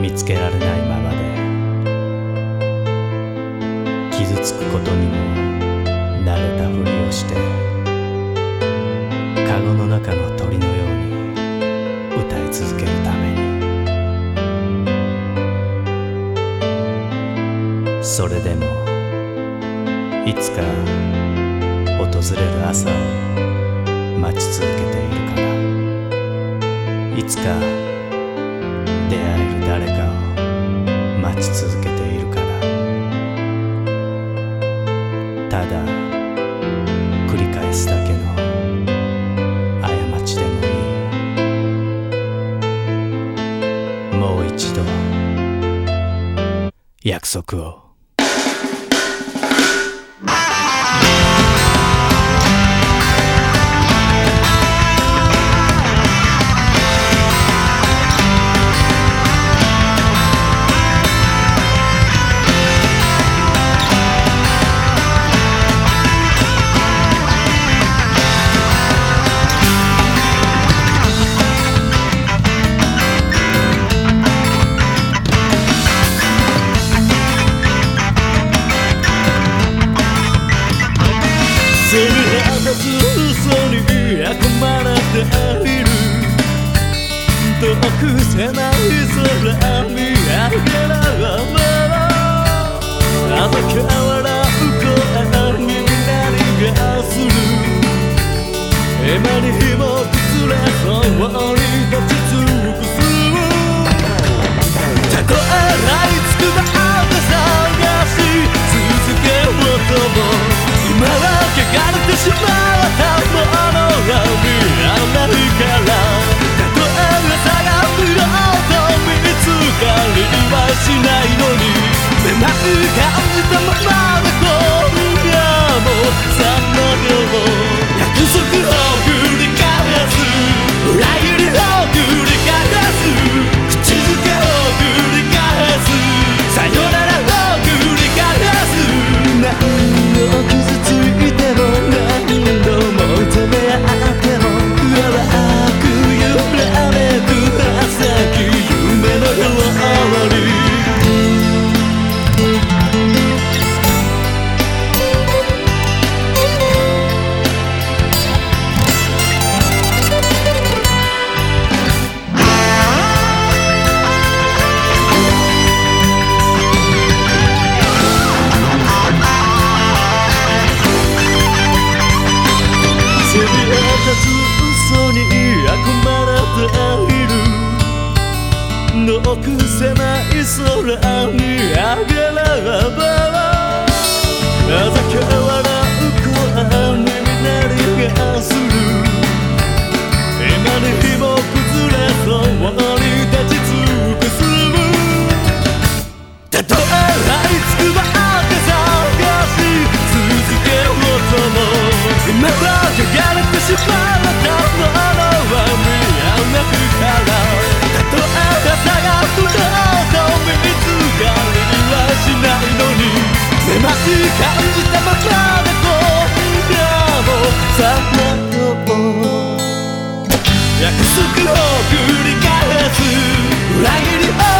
見つけられないままで傷つくことにも慣れたふりをしてカゴの中の鳥のように歌い続けるために。それでもいつか訪れる朝を待ち続けているから。いつか誰かを待ち続けているから。ただ繰り返すだけの過ちでもいい。もう一度約束を。はつ嘘に囲まれている。遠く狭い空見上げながらあの顔しまったせびえ立つ嘘に憧れているのくせない空にあげれしまったものは見えなくからたとえ朝が来ようと見つかりはしないのにめまい感じたままで今夜もさまよう約束を繰り返す裏切りを